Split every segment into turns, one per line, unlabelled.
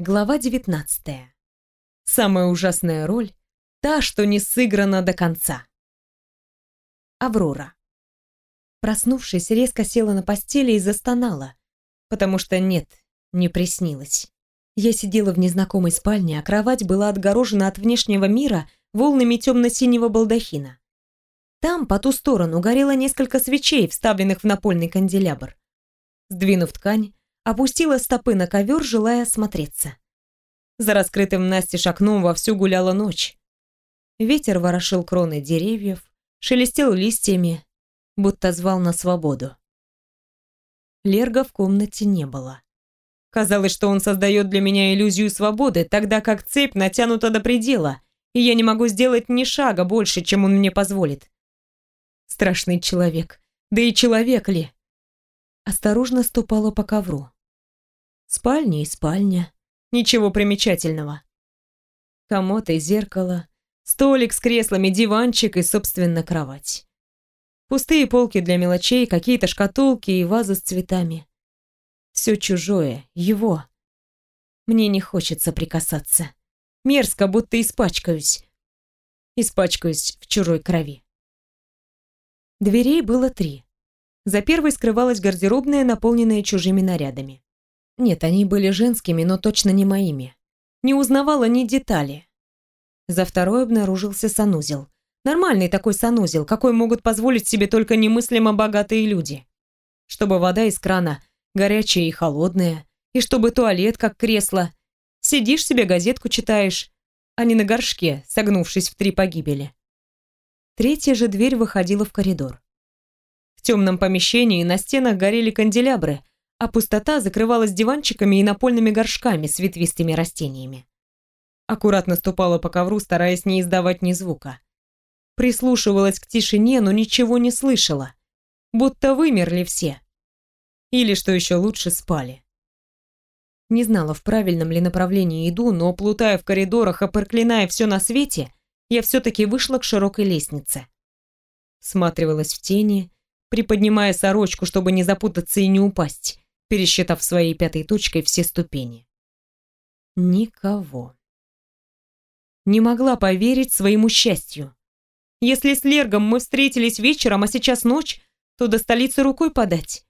Глава 19. Самая ужасная роль — та, что не сыграна до конца. Аврора. Проснувшись, резко села на постели и застонала, потому что нет, не приснилось. Я сидела в незнакомой спальне, а кровать была отгорожена от внешнего мира волнами темно-синего балдахина. Там, по ту сторону, горело несколько свечей, вставленных в напольный канделябр. Сдвинув ткань, опустила стопы на ковер, желая осмотреться. За раскрытым настежь окном вовсю гуляла ночь. Ветер ворошил кроны деревьев, шелестел листьями, будто звал на свободу. Лерга в комнате не было. Казалось, что он создает для меня иллюзию свободы, тогда как цепь натянута до предела, и я не могу сделать ни шага больше, чем он мне позволит. Страшный человек. Да и человек ли? Осторожно ступала по ковру. Спальня и спальня. Ничего примечательного. Комод и зеркало, столик с креслами, диванчик и, собственно, кровать. Пустые полки для мелочей, какие-то шкатулки и вазы с цветами. Все чужое, его. Мне не хочется прикасаться. Мерзко, будто испачкаюсь. Испачкаюсь в чужой крови. Дверей было три. За первой скрывалась гардеробная, наполненная чужими нарядами. Нет, они были женскими, но точно не моими. Не узнавала ни детали. За второй обнаружился санузел. Нормальный такой санузел, какой могут позволить себе только немыслимо богатые люди. Чтобы вода из крана горячая и холодная, и чтобы туалет как кресло. Сидишь себе газетку читаешь, а не на горшке, согнувшись в три погибели. Третья же дверь выходила в коридор. В темном помещении на стенах горели канделябры, а пустота закрывалась диванчиками и напольными горшками с ветвистыми растениями. Аккуратно ступала по ковру, стараясь не издавать ни звука. Прислушивалась к тишине, но ничего не слышала. Будто вымерли все. Или, что еще лучше, спали. Не знала, в правильном ли направлении иду, но, плутая в коридорах и проклиная все на свете, я все-таки вышла к широкой лестнице. Сматривалась в тени, приподнимая сорочку, чтобы не запутаться и не упасть пересчитав своей пятой точкой все ступени. Никого. Не могла поверить своему счастью. Если с Лергом мы встретились вечером, а сейчас ночь, то до столицы рукой подать.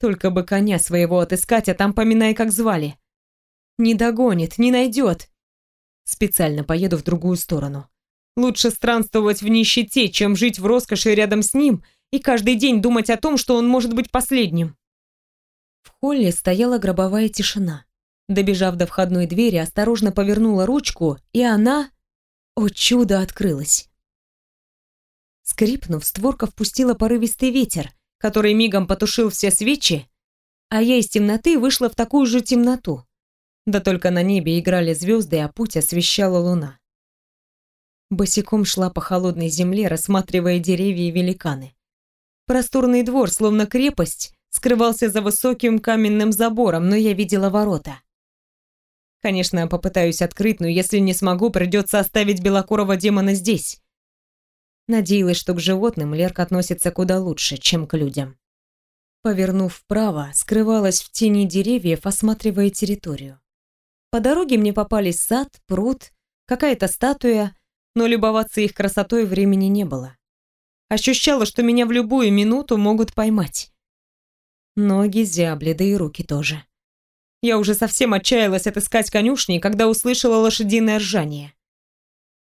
Только бы коня своего отыскать, а там поминай, как звали. Не догонит, не найдет. Специально поеду в другую сторону. Лучше странствовать в нищете, чем жить в роскоши рядом с ним и каждый день думать о том, что он может быть последним. В холле стояла гробовая тишина. Добежав до входной двери, осторожно повернула ручку, и она, о чудо, открылась. Скрипнув, створка впустила порывистый ветер, который мигом потушил все свечи, а я из темноты вышла в такую же темноту. Да только на небе играли звезды, а путь освещала луна. Босиком шла по холодной земле, рассматривая деревья и великаны. Просторный двор, словно крепость, скрывался за высоким каменным забором, но я видела ворота. Конечно, попытаюсь открыть, но если не смогу, придется оставить белокурого демона здесь. Надеялась, что к животным Лерк относится куда лучше, чем к людям. Повернув вправо, скрывалась в тени деревьев, осматривая территорию. По дороге мне попались сад, пруд, какая-то статуя, но любоваться их красотой времени не было. Ощущала, что меня в любую минуту могут поймать. Ноги зябли, да и руки тоже. Я уже совсем отчаялась отыскать конюшни, когда услышала лошадиное ржание.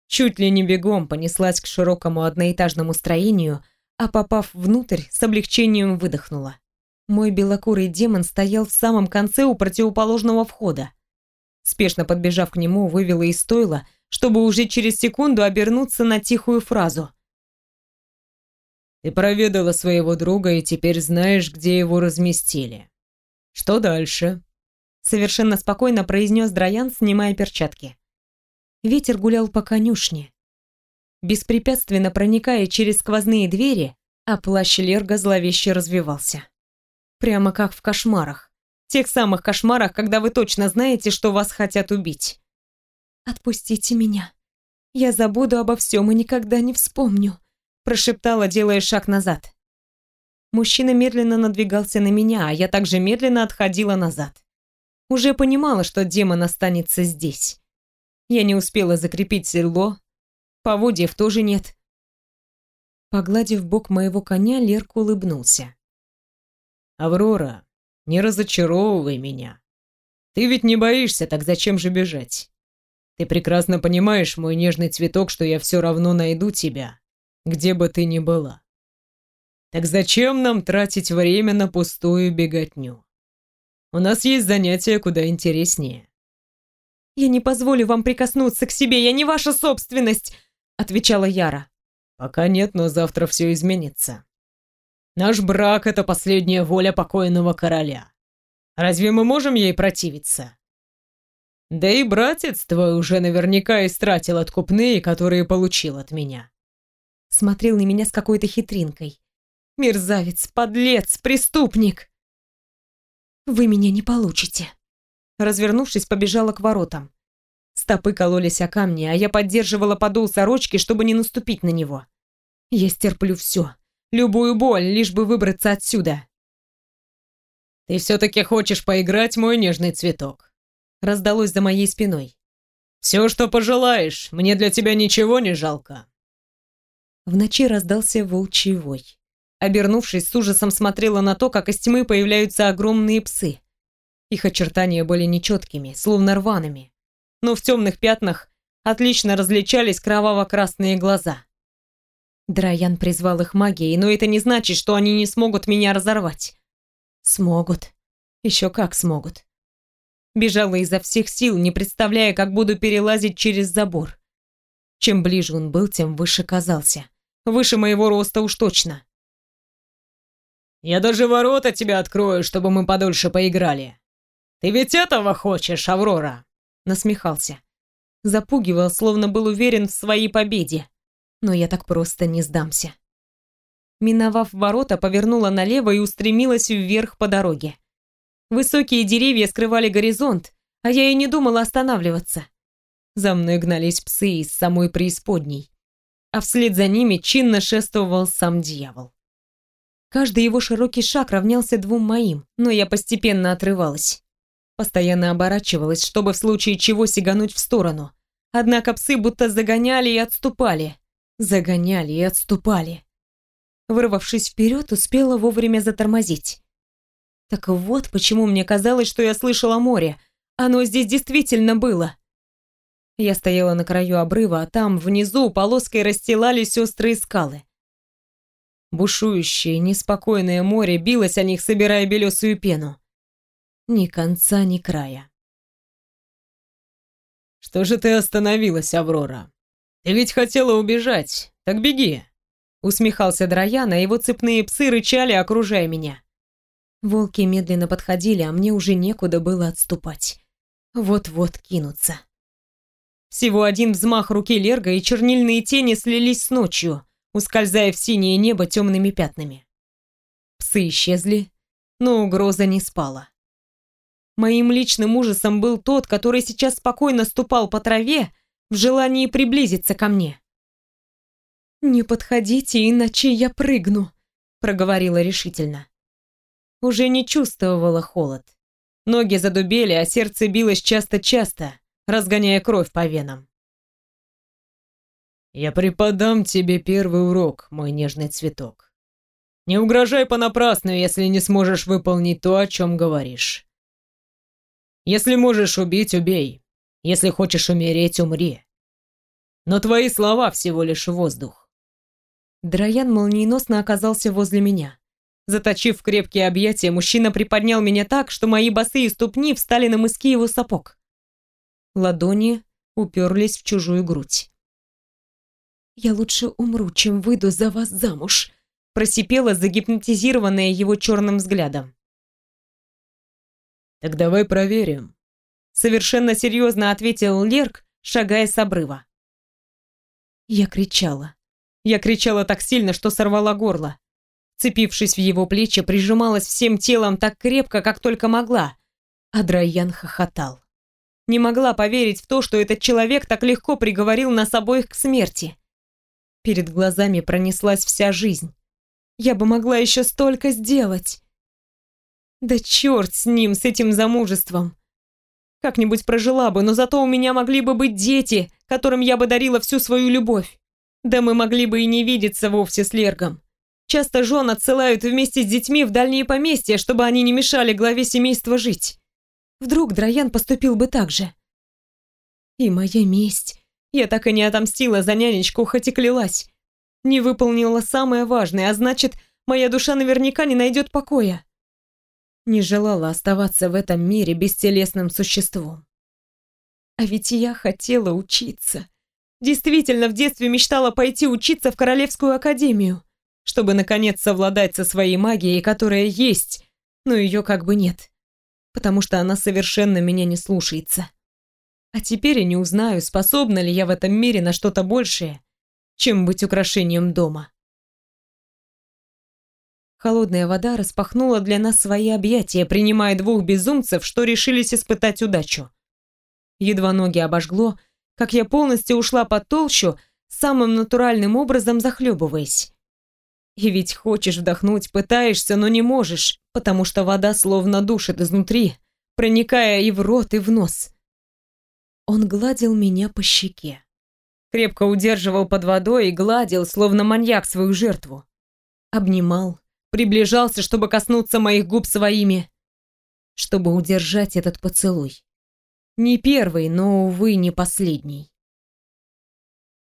Чуть ли не бегом понеслась к широкому одноэтажному строению, а попав внутрь, с облегчением выдохнула. Мой белокурый демон стоял в самом конце у противоположного входа. Спешно подбежав к нему, вывела из стойла, чтобы уже через секунду обернуться на тихую фразу – ты проведала своего друга и теперь знаешь, где его разместили. Что дальше?» Совершенно спокойно произнес Драян, снимая перчатки. Ветер гулял по конюшне, беспрепятственно проникая через сквозные двери, а плащ Лерга зловеще развивался. Прямо как в кошмарах. Тех самых кошмарах, когда вы точно знаете, что вас хотят убить. «Отпустите меня. Я забуду обо всем и никогда не вспомню», прошептала, делая шаг назад. Мужчина медленно надвигался на меня, а я также медленно отходила назад. Уже понимала, что демон останется здесь. Я не успела закрепить седло, поводьев тоже нет. Погладив бок моего коня, Лерк улыбнулся.
«Аврора, не разочаровывай меня. Ты ведь не боишься, так зачем же бежать? Ты прекрасно понимаешь, мой нежный цветок, что я все равно найду тебя, где бы ты ни была. Так зачем нам тратить время на пустую беготню? У нас есть занятия куда интереснее.
«Я не позволю вам прикоснуться к себе, я не ваша собственность!» — отвечала Яра.
«Пока нет, но завтра все изменится. Наш брак — это последняя воля покойного короля. Разве мы можем ей противиться? Да и братец твой уже наверняка истратил откупные, которые получил от меня.
Смотрел на меня с какой-то хитринкой. Мерзавец, подлец, преступник. Вы меня не получите. Развернувшись, побежала к воротам. Стопы кололись о камни, а я поддерживала подол сорочки, чтобы не наступить на него. Я стерплю все, любую боль, лишь бы выбраться отсюда.
«Ты все-таки хочешь поиграть, мой нежный цветок?»
Раздалось за моей спиной.
«Все, что пожелаешь, мне для тебя ничего не жалко».
В ночи раздался волчий вой. Обернувшись, с ужасом смотрела на то, как из тьмы появляются огромные псы. Их очертания были нечеткими, словно рваными. Но в темных пятнах отлично различались кроваво-красные глаза. Драян призвал их магией, но это не значит, что они не смогут меня разорвать. Смогут. Еще как смогут. Бежала изо всех сил, не представляя, как буду перелазить через забор. Чем ближе он был, тем выше казался. Выше моего роста уж точно.
«Я даже ворота тебе открою, чтобы мы подольше поиграли. Ты ведь этого хочешь, Аврора?»
Насмехался. Запугивал, словно был уверен в своей победе. Но я так просто не сдамся миновав ворота, повернула налево и устремилась вверх по дороге. Высокие деревья скрывали горизонт, а я и не думала останавливаться. За мной гнались псы из самой преисподней, а вслед за ними чинно шествовал сам дьявол. Каждый его широкий шаг равнялся двум моим, но я постепенно отрывалась. Постоянно оборачивалась, чтобы в случае чего сигануть в сторону. Однако псы будто загоняли и отступали. Загоняли и отступали. Вырвавшись вперед, успела вовремя затормозить. Так вот, почему мне казалось, что я слышала море. Оно здесь действительно было. Я стояла на краю обрыва, а там, внизу, полоской расстилались острые скалы. Бушующее, неспокойное море билось о них, собирая белесую пену. Ни конца, ни края.
«Что же ты остановилась, Аврора? Ты ведь хотела убежать, так беги!»
Усмехался Драян, а его цепные псы рычали, окружая меня. Волки медленно подходили, а мне уже некуда было отступать. Вот-вот кинуться. Всего один взмах руки Лерга, и чернильные тени слились с ночью, ускользая в синее небо темными пятнами. Псы исчезли, но угроза не спала. Моим личным ужасом был тот, который сейчас спокойно ступал по траве в желании приблизиться ко мне. «Не подходите, иначе я прыгну», — проговорила решительно. Уже не чувствовала холод. Ноги задубели, а сердце билось часто-часто, разгоняя кровь по венам.
«Я преподам тебе первый урок, мой нежный цветок. Не угрожай понапрасну, если не сможешь выполнить то, о чем говоришь. Если можешь убить, убей. Если хочешь умереть, умри. Но твои слова всего лишь воздух.
Драян молниеносно оказался возле меня. Заточив крепкие объятия, мужчина приподнял меня так, что мои босые ступни встали на мыски его сапог. Ладони уперлись в чужую грудь. «Я лучше умру, чем выйду за вас замуж», просипела, загипнотизированная его черным взглядом.
«Так давай проверим»,
совершенно серьезно ответил Лерк, шагая с обрыва. Я кричала. Я кричала так сильно, что сорвала горло. Цепившись в его плечи, прижималась всем телом так крепко, как только могла. А Драйян хохотал. Не могла поверить в то, что этот человек так легко приговорил нас обоих к смерти. Перед глазами пронеслась вся жизнь. Я бы могла еще столько сделать. Да черт с ним, с этим замужеством. Как-нибудь прожила бы, но зато у меня могли бы быть дети, которым я бы дарила всю свою любовь. Да мы могли бы и не видеться вовсе с Лергом. Часто жен отсылают вместе с детьми в дальние поместья, чтобы они не мешали главе семейства жить. Вдруг Драян поступил бы так же. И моя месть. Я так и не отомстила за нянечку, хоть и клялась. Не выполнила самое важное, а значит, моя душа наверняка не найдет покоя. Не желала оставаться в этом мире бестелесным существом. А ведь я хотела учиться. Действительно, в детстве мечтала пойти учиться в Королевскую академию чтобы наконец совладать со своей магией, которая есть, но ее как бы нет, потому что она совершенно меня не слушается. А теперь я не узнаю, способна ли я в этом мире на что-то большее, чем быть украшением дома. Холодная вода распахнула для нас свои объятия, принимая двух безумцев, что решились испытать удачу. Едва ноги обожгло, как я полностью ушла под толщу, самым натуральным образом захлебываясь. И ведь хочешь вдохнуть, пытаешься, но не можешь, потому что вода словно душит изнутри, проникая и в рот, и в нос. Он гладил меня по щеке. Крепко удерживал под водой и гладил, словно маньяк, свою жертву. Обнимал, приближался, чтобы коснуться моих губ своими, чтобы удержать этот поцелуй. Не первый, но, увы, не последний.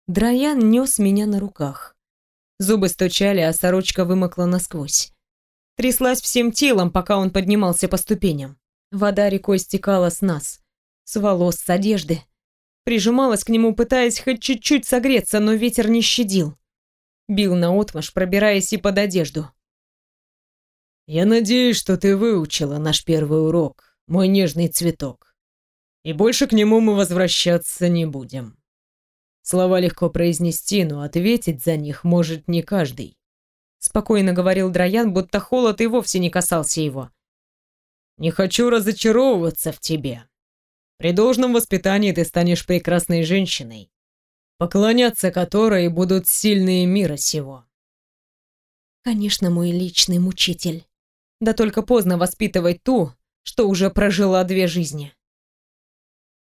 Драян нес меня на руках. Зубы стучали, а сорочка вымокла насквозь. Тряслась всем телом, пока он поднимался по ступеням. Вода рекой стекала с нас, с волос, с одежды. Прижималась к нему, пытаясь хоть чуть-чуть согреться, но ветер не щадил. Бил наотмашь, пробираясь и под одежду.
«Я надеюсь, что ты выучила наш первый урок, мой нежный цветок. И больше к нему мы возвращаться не будем». Слова легко произнести, но ответить за них может не каждый.
Спокойно говорил Драян, будто холод и вовсе не касался его.
Не хочу разочаровываться в тебе. При должном воспитании ты станешь прекрасной женщиной, поклоняться которой будут сильные мира сего.
Конечно, мой личный мучитель. Да только поздно воспитывать ту, что уже прожила две жизни.